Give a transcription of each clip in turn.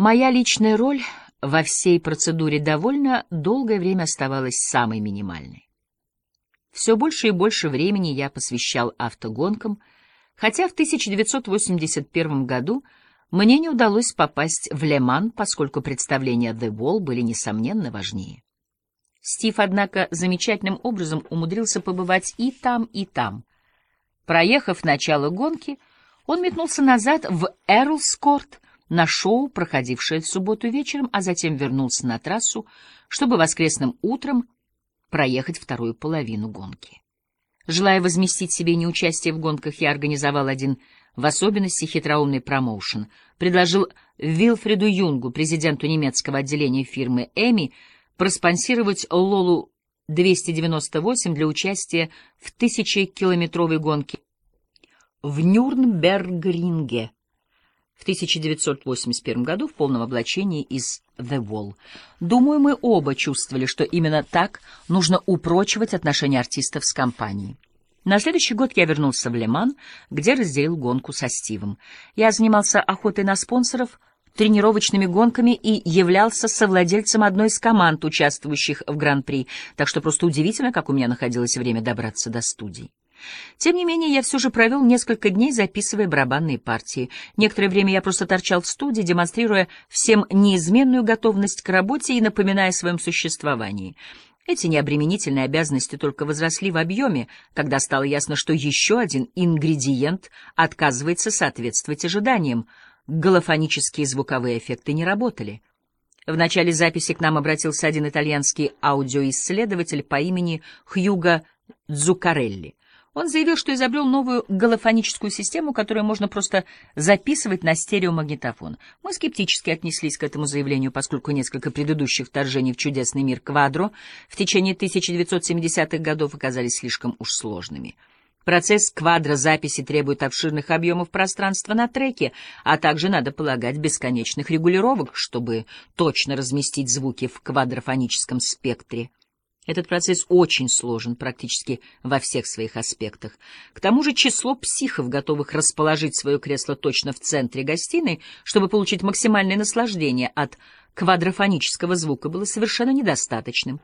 Моя личная роль во всей процедуре довольно долгое время оставалась самой минимальной. Все больше и больше времени я посвящал автогонкам, хотя в 1981 году мне не удалось попасть в Леман, поскольку представления The Wall были, несомненно, важнее. Стив, однако, замечательным образом умудрился побывать и там, и там. Проехав начало гонки, он метнулся назад в Эрлскорт, на шоу, проходившее в субботу вечером, а затем вернулся на трассу, чтобы воскресным утром проехать вторую половину гонки. Желая возместить себе неучастие в гонках, я организовал один в особенности хитроумный промоушен, предложил Вилфреду Юнгу, президенту немецкого отделения фирмы «Эми», проспонсировать Лолу 298 для участия в тысячекилометровой гонке в Нюрнбергринге в 1981 году в полном облачении из The Wall. Думаю, мы оба чувствовали, что именно так нужно упрочивать отношения артистов с компанией. На следующий год я вернулся в Леман, где разделил гонку со Стивом. Я занимался охотой на спонсоров, тренировочными гонками и являлся совладельцем одной из команд, участвующих в Гран-при, так что просто удивительно, как у меня находилось время добраться до студий. Тем не менее, я все же провел несколько дней, записывая барабанные партии. Некоторое время я просто торчал в студии, демонстрируя всем неизменную готовность к работе и напоминая о своем существовании. Эти необременительные обязанности только возросли в объеме, когда стало ясно, что еще один ингредиент отказывается соответствовать ожиданиям. Голофонические звуковые эффекты не работали. В начале записи к нам обратился один итальянский аудиоисследователь по имени Хьюго Дзукарелли. Он заявил, что изобрел новую голофоническую систему, которую можно просто записывать на стереомагнитофон. Мы скептически отнеслись к этому заявлению, поскольку несколько предыдущих вторжений в чудесный мир Квадро в течение 1970-х годов оказались слишком уж сложными. Процесс квадрозаписи требует обширных объемов пространства на треке, а также, надо полагать, бесконечных регулировок, чтобы точно разместить звуки в квадрофоническом спектре. Этот процесс очень сложен практически во всех своих аспектах. К тому же число психов, готовых расположить свое кресло точно в центре гостиной, чтобы получить максимальное наслаждение от квадрофонического звука, было совершенно недостаточным.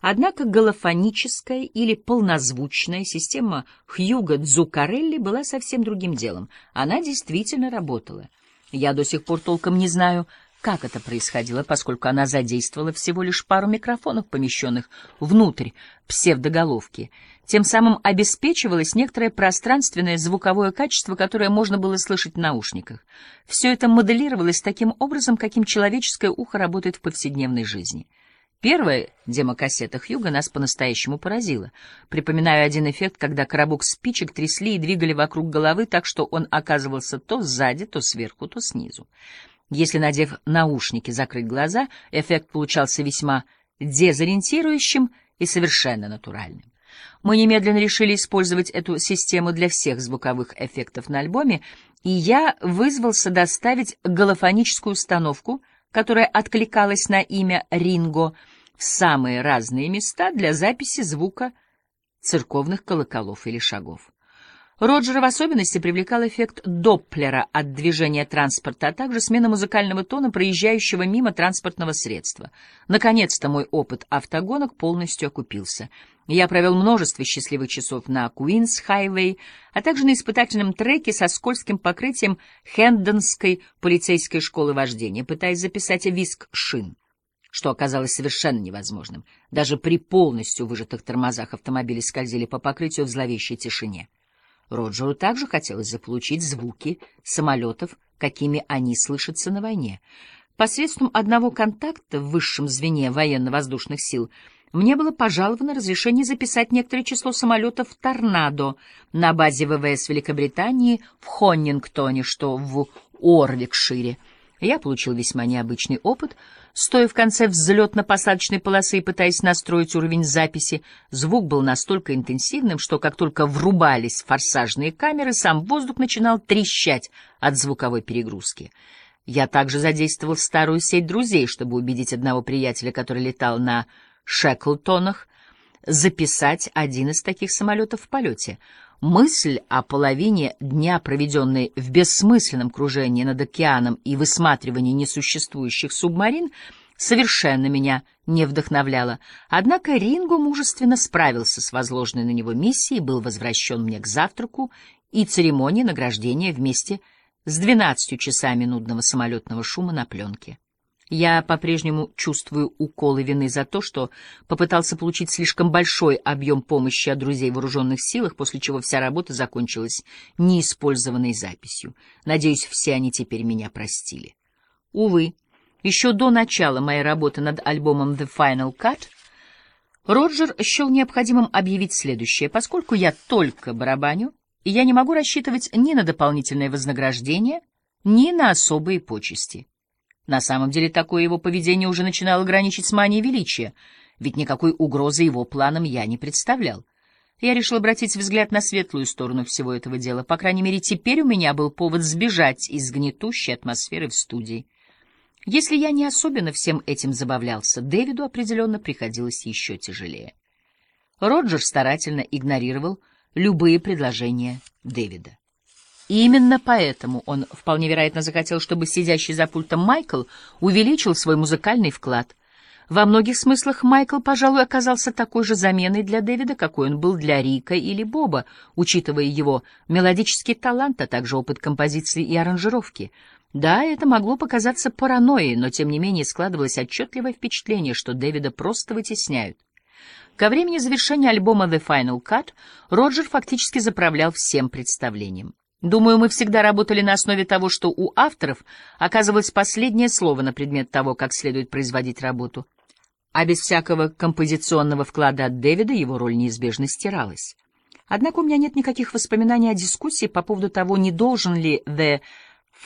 Однако голофоническая или полнозвучная система Хьюга Дзукарелли была совсем другим делом. Она действительно работала. Я до сих пор толком не знаю, как это происходило, поскольку она задействовала всего лишь пару микрофонов, помещенных внутрь псевдоголовки. Тем самым обеспечивалось некоторое пространственное звуковое качество, которое можно было слышать в наушниках. Все это моделировалось таким образом, каким человеческое ухо работает в повседневной жизни. Первая демокассета Хьюга нас по-настоящему поразила. Припоминаю один эффект, когда коробок спичек трясли и двигали вокруг головы так, что он оказывался то сзади, то сверху, то снизу. Если, надев наушники, закрыть глаза, эффект получался весьма дезориентирующим и совершенно натуральным. Мы немедленно решили использовать эту систему для всех звуковых эффектов на альбоме, и я вызвался доставить голофоническую установку, которая откликалась на имя Ринго, в самые разные места для записи звука церковных колоколов или шагов. Роджера в особенности привлекал эффект Допплера от движения транспорта, а также смена музыкального тона проезжающего мимо транспортного средства. Наконец-то мой опыт автогонок полностью окупился. Я провел множество счастливых часов на Куинс-хайвей, а также на испытательном треке со скользким покрытием Хендонской полицейской школы вождения, пытаясь записать виск шин что оказалось совершенно невозможным. Даже при полностью выжатых тормозах автомобили скользили по покрытию в зловещей тишине. Роджеру также хотелось заполучить звуки самолетов, какими они слышатся на войне. Посредством одного контакта в высшем звене военно-воздушных сил мне было пожаловано разрешение записать некоторое число самолетов «Торнадо» на базе ВВС Великобритании в Хоннингтоне, что в Орвикшире. Я получил весьма необычный опыт — Стоя в конце взлетно-посадочной полосы и пытаясь настроить уровень записи, звук был настолько интенсивным, что как только врубались форсажные камеры, сам воздух начинал трещать от звуковой перегрузки. Я также задействовал старую сеть друзей, чтобы убедить одного приятеля, который летал на Шеклтонах, записать один из таких самолетов в полете. Мысль о половине дня, проведенной в бессмысленном кружении над океаном и высматривании несуществующих субмарин, совершенно меня не вдохновляла. Однако Ринго мужественно справился с возложенной на него миссией, был возвращен мне к завтраку и церемонии награждения вместе с двенадцатью часами нудного самолетного шума на пленке. Я по-прежнему чувствую уколы вины за то, что попытался получить слишком большой объем помощи от друзей в вооруженных силах, после чего вся работа закончилась неиспользованной записью. Надеюсь, все они теперь меня простили. Увы, еще до начала моей работы над альбомом The Final Cut Роджер счел необходимым объявить следующее. Поскольку я только барабаню, и я не могу рассчитывать ни на дополнительное вознаграждение, ни на особые почести. На самом деле такое его поведение уже начинало граничить с манией величия, ведь никакой угрозы его планам я не представлял. Я решил обратить взгляд на светлую сторону всего этого дела. По крайней мере, теперь у меня был повод сбежать из гнетущей атмосферы в студии. Если я не особенно всем этим забавлялся, Дэвиду определенно приходилось еще тяжелее. Роджер старательно игнорировал любые предложения Дэвида. И именно поэтому он вполне вероятно захотел, чтобы сидящий за пультом Майкл увеличил свой музыкальный вклад. Во многих смыслах Майкл, пожалуй, оказался такой же заменой для Дэвида, какой он был для Рика или Боба, учитывая его мелодический талант, а также опыт композиции и аранжировки. Да, это могло показаться паранойей, но тем не менее складывалось отчетливое впечатление, что Дэвида просто вытесняют. Ко времени завершения альбома The Final Cut Роджер фактически заправлял всем представлением. Думаю, мы всегда работали на основе того, что у авторов оказывалось последнее слово на предмет того, как следует производить работу. А без всякого композиционного вклада от Дэвида его роль неизбежно стиралась. Однако у меня нет никаких воспоминаний о дискуссии по поводу того, не должен ли The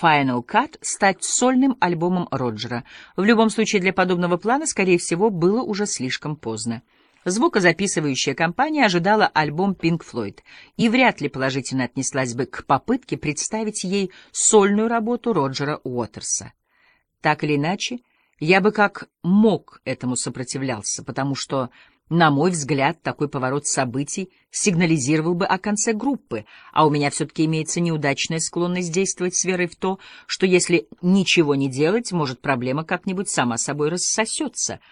Final Cut стать сольным альбомом Роджера. В любом случае, для подобного плана, скорее всего, было уже слишком поздно. Звукозаписывающая компания ожидала альбом Pink Floyd и вряд ли положительно отнеслась бы к попытке представить ей сольную работу Роджера Уотерса. Так или иначе, я бы как мог этому сопротивлялся, потому что, на мой взгляд, такой поворот событий сигнализировал бы о конце группы, а у меня все-таки имеется неудачная склонность действовать с верой в то, что если ничего не делать, может, проблема как-нибудь сама собой рассосется —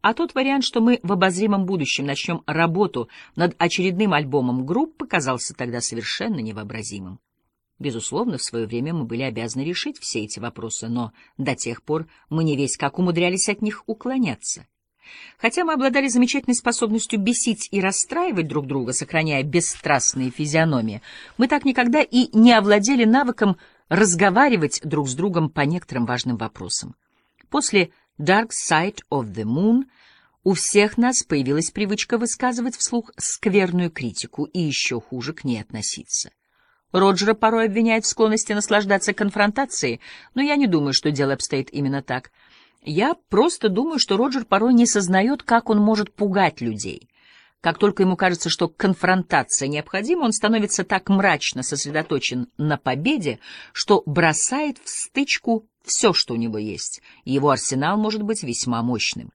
а тот вариант, что мы в обозримом будущем начнем работу над очередным альбомом группы, казался тогда совершенно невообразимым. Безусловно, в свое время мы были обязаны решить все эти вопросы, но до тех пор мы не весь как умудрялись от них уклоняться. Хотя мы обладали замечательной способностью бесить и расстраивать друг друга, сохраняя бесстрастные физиономии, мы так никогда и не овладели навыком разговаривать друг с другом по некоторым важным вопросам. После Dark Side of the Moon, у всех нас появилась привычка высказывать вслух скверную критику и еще хуже к ней относиться. Роджера порой обвиняют в склонности наслаждаться конфронтацией, но я не думаю, что дело обстоит именно так. Я просто думаю, что Роджер порой не сознает, как он может пугать людей. Как только ему кажется, что конфронтация необходима, он становится так мрачно сосредоточен на победе, что бросает в стычку все, что у него есть, его арсенал может быть весьма мощным.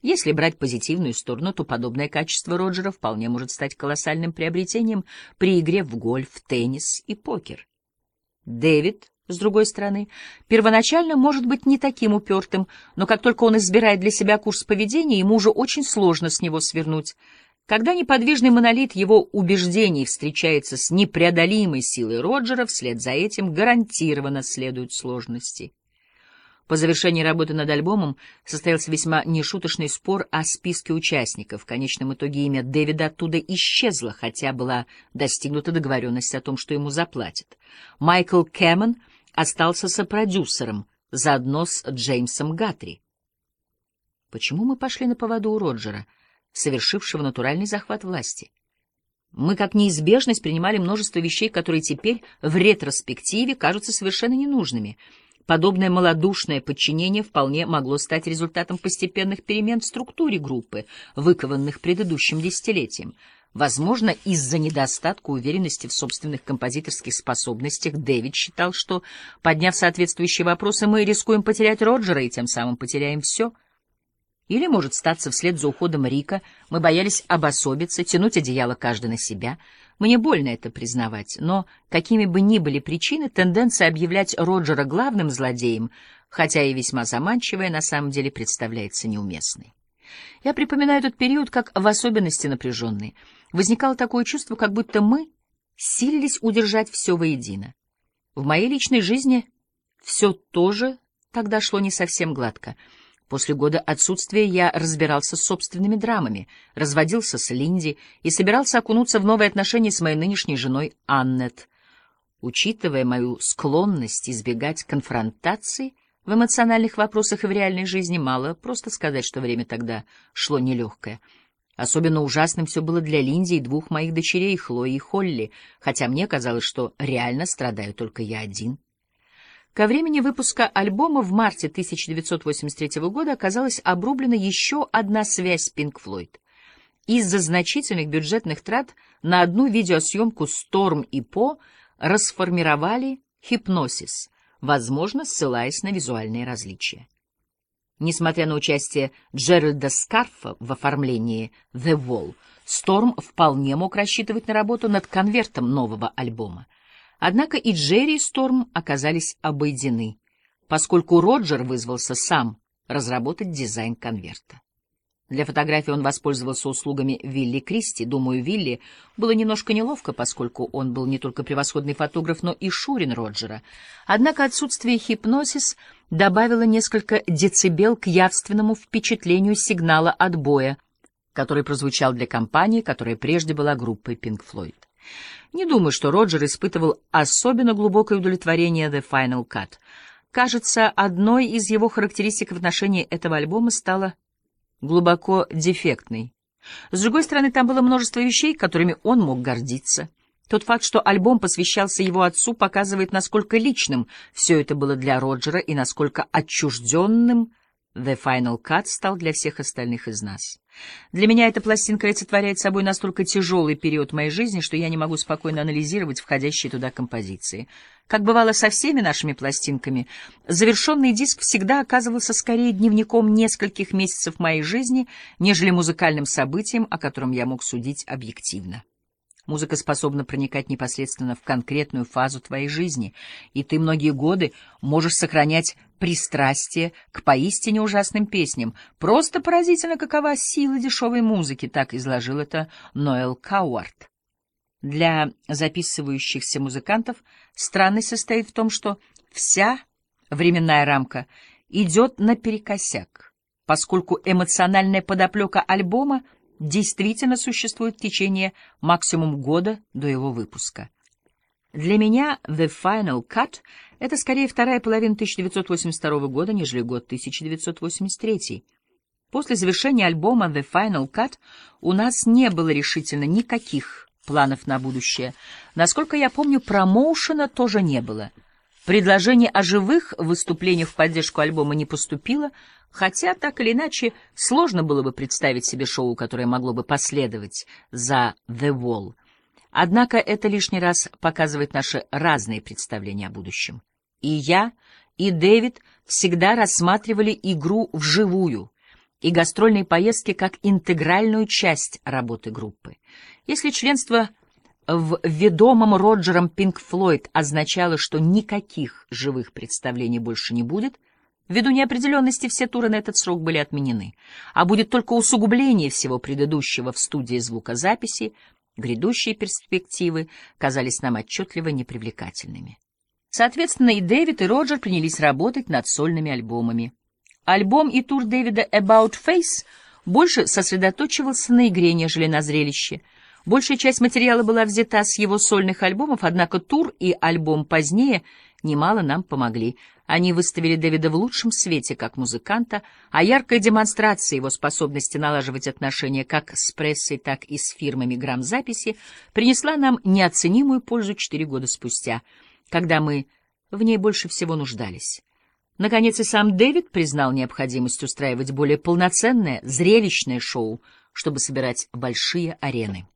Если брать позитивную сторону, то подобное качество Роджера вполне может стать колоссальным приобретением при игре в гольф, теннис и покер. Дэвид, с другой стороны, первоначально может быть не таким упертым, но как только он избирает для себя курс поведения, ему уже очень сложно с него свернуть. Когда неподвижный монолит его убеждений встречается с непреодолимой силой Роджера, вслед за этим гарантированно следуют сложности. По завершении работы над альбомом состоялся весьма нешуточный спор о списке участников. В конечном итоге имя Дэвида оттуда исчезло, хотя была достигнута договоренность о том, что ему заплатят. Майкл Кэмон остался сопродюсером, заодно с Джеймсом Гатри. Почему мы пошли на поводу у Роджера, совершившего натуральный захват власти? Мы как неизбежность принимали множество вещей, которые теперь в ретроспективе кажутся совершенно ненужными — Подобное малодушное подчинение вполне могло стать результатом постепенных перемен в структуре группы, выкованных предыдущим десятилетием. Возможно, из-за недостатка уверенности в собственных композиторских способностях Дэвид считал, что, подняв соответствующие вопросы, мы рискуем потерять Роджера и тем самым потеряем все. Или, может, статься вслед за уходом Рика, мы боялись обособиться, тянуть одеяло каждый на себя — Мне больно это признавать, но какими бы ни были причины, тенденция объявлять Роджера главным злодеем, хотя и весьма заманчивая, на самом деле представляется неуместной. Я припоминаю этот период как в особенности напряженный. Возникало такое чувство, как будто мы силились удержать все воедино. В моей личной жизни все тоже тогда шло не совсем гладко. После года отсутствия я разбирался с собственными драмами, разводился с Линди и собирался окунуться в новые отношения с моей нынешней женой Аннет. Учитывая мою склонность избегать конфронтации в эмоциональных вопросах и в реальной жизни, мало просто сказать, что время тогда шло нелегкое. Особенно ужасным все было для Линди и двух моих дочерей, Хлои и Холли, хотя мне казалось, что реально страдаю только я один. Ко времени выпуска альбома в марте 1983 года оказалась обрублена еще одна связь Pink Floyd. Из-за значительных бюджетных трат на одну видеосъемку Storm и По расформировали «Хипносис», возможно, ссылаясь на визуальные различия. Несмотря на участие Джеральда Скарфа в оформлении «The Wall», Storm вполне мог рассчитывать на работу над конвертом нового альбома. Однако и Джерри и Сторм оказались обойдены, поскольку Роджер вызвался сам разработать дизайн конверта. Для фотографии он воспользовался услугами Вилли Кристи. Думаю, Вилли было немножко неловко, поскольку он был не только превосходный фотограф, но и шурин Роджера. Однако отсутствие хипносис добавило несколько децибел к явственному впечатлению сигнала отбоя, который прозвучал для компании, которая прежде была группой Pink Floyd. Не думаю, что Роджер испытывал особенно глубокое удовлетворение The Final Cut. Кажется, одной из его характеристик в отношении этого альбома стала глубоко дефектной. С другой стороны, там было множество вещей, которыми он мог гордиться. Тот факт, что альбом посвящался его отцу, показывает, насколько личным все это было для Роджера и насколько отчужденным The Final Cut стал для всех остальных из нас. Для меня эта пластинка олицетворяет собой настолько тяжелый период моей жизни, что я не могу спокойно анализировать входящие туда композиции. Как бывало со всеми нашими пластинками, завершенный диск всегда оказывался скорее дневником нескольких месяцев моей жизни, нежели музыкальным событием, о котором я мог судить объективно. Музыка способна проникать непосредственно в конкретную фазу твоей жизни, и ты многие годы можешь сохранять пристрастие к поистине ужасным песням. Просто поразительно, какова сила дешевой музыки, так изложил это Ноэл Кауарт. Для записывающихся музыкантов странность состоит в том, что вся временная рамка идет наперекосяк, поскольку эмоциональная подоплека альбома — действительно существует в течение максимум года до его выпуска. Для меня The Final Cut — это скорее вторая половина 1982 года, нежели год 1983. После завершения альбома The Final Cut у нас не было решительно никаких планов на будущее. Насколько я помню, промоушена тоже не было. Предложение о живых выступлениях в поддержку альбома не поступило — Хотя, так или иначе, сложно было бы представить себе шоу, которое могло бы последовать за «The Wall». Однако это лишний раз показывает наши разные представления о будущем. И я, и Дэвид всегда рассматривали игру вживую и гастрольные поездки как интегральную часть работы группы. Если членство в ведомом Роджером Пинк Флойд означало, что никаких живых представлений больше не будет, Ввиду неопределенности все туры на этот срок были отменены, а будет только усугубление всего предыдущего в студии звукозаписи, грядущие перспективы казались нам отчетливо непривлекательными. Соответственно, и Дэвид, и Роджер принялись работать над сольными альбомами. Альбом и тур Дэвида «About Face» больше сосредоточивался на игре, нежели на зрелище. Большая часть материала была взята с его сольных альбомов, однако тур и альбом позднее немало нам помогли. Они выставили Дэвида в лучшем свете как музыканта, а яркая демонстрация его способности налаживать отношения как с прессой, так и с фирмами грамзаписи принесла нам неоценимую пользу четыре года спустя, когда мы в ней больше всего нуждались. Наконец и сам Дэвид признал необходимость устраивать более полноценное, зрелищное шоу, чтобы собирать большие арены.